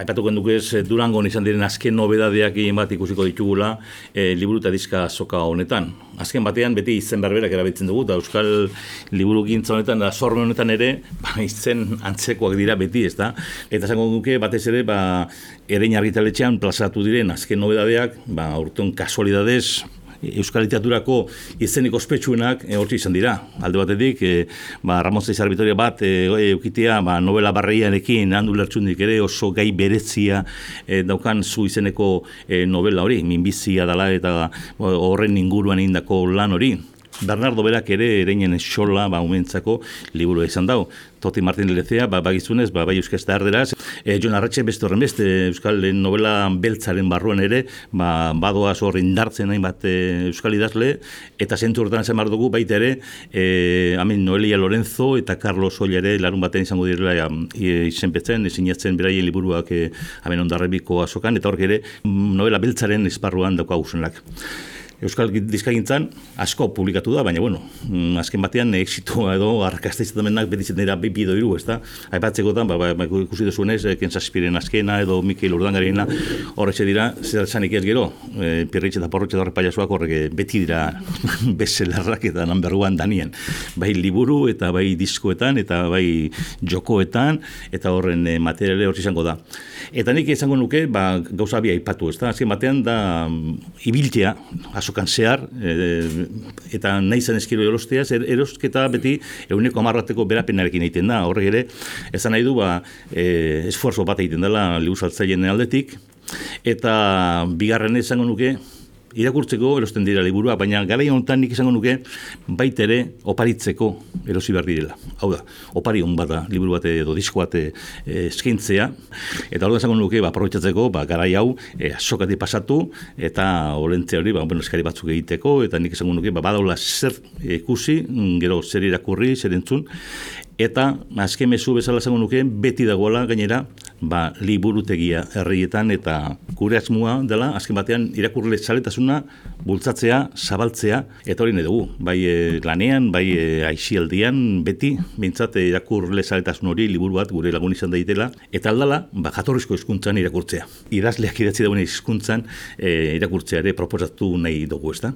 Aipatu genduke ez eh, Durangon izan diren azken nobedadeak egin bat ikusiko ditugula e, liburu eta diska soka honetan. Azken batean beti izen berberak erabiltzen dugu, eta Euskal liburu gintza honetan, da sormen honetan ere, ba, izen antzekoak dira beti, ez da? Eta zango duke, batez ere, ba, erein argitaletxean plazatu diren azken nobedadeak, ba, urteon kasualidadez, Euskal Literaturako izenik ospetsuenak e, hortzi izan dira. Alde batetik, e, ba, Ramon Cesar Vitoria bat e, eukitea ba, novela barreiarekin handu lertxundik ere oso gai berezia e, daukan zu izeneko e, novela hori, minbizia dela eta horren inguruan indako lan hori. Bernardo berak ere ereinen xola ba umentzako liburu izan dau. Toti Martin Lezea, ba, bagizunez, ba, bai euskaz da arderaz. E, Jon Arratxe beste horren beste, euskal novela beltzaren barruan ere, ba, badoa zor indartzen nahi bat e, euskal idazle, eta zentu horretan zen dugu baita ere, e, amen Noelia Lorenzo eta Carlos Olle ere, larun baten izango direla e, izen petzen, ezin beraien liburuak e, amen ondarrebiko azokan, eta horrek ere, novela beltzaren esparruan dauka guzenak. Euskal Dizkagintzan asko publikatu da, baina bueno, mm, azken batean exito edo arrakasta izatamenak betitzen dira bi bido iru, ezta? Aipatzekotan, ba, ba, ba ikusi duzuenez, eh, Ken Saspiren askena edo Mikel Urdangarena horretxe dira, zer zanik ez gero, e, pirritxe eta porrotxe da horrepaiasuak horrek eh, beti dira beselarrak eta one danien. Bai liburu eta bai diskoetan eta bai jokoetan eta horren e, materiale hori izango da. Eta nik izango nuke, ba, gauza bi aipatu, ezta? Azken batean da mm, ibiltea, azokan zehar, e, eta nahi zen eskiro erostea, er, erosketa beti eguneko amarrateko berapenarekin egiten da, horrek ere, ez nahi du, ba, e, esfuerzo bat egiten dela, libu aldetik, eta bigarren izango nuke, irakurtzeko erosten dira liburua, baina gara honetan nik izango nuke baita ere oparitzeko erosi behar direla. Hau da, opari hon bada liburu bat edo disko bat e, eskintzea, eta hori izango nuke ba, aprobetsatzeko ba, gara hau e, sokati pasatu, eta olentzea hori ba, bueno, eskari batzuk egiteko, eta nik izango nuke ba, badaula zer ikusi, gero zer irakurri, zer entzun, eta azken mezu bezala zango nuke beti dagoela gainera ba, liburutegia herrietan eta gure asmoa dela azken batean irakurle txaletasuna bultzatzea, zabaltzea eta hori dugu, bai e, lanean, bai e, aixialdian beti bintzat e, irakurle txaletasun hori liburu bat gure lagun izan daitela eta aldala ba, jatorrizko hizkuntzan irakurtzea idazleak idatzi dauen hizkuntzan e, irakurtzea ere proposatu nahi dugu, ez da?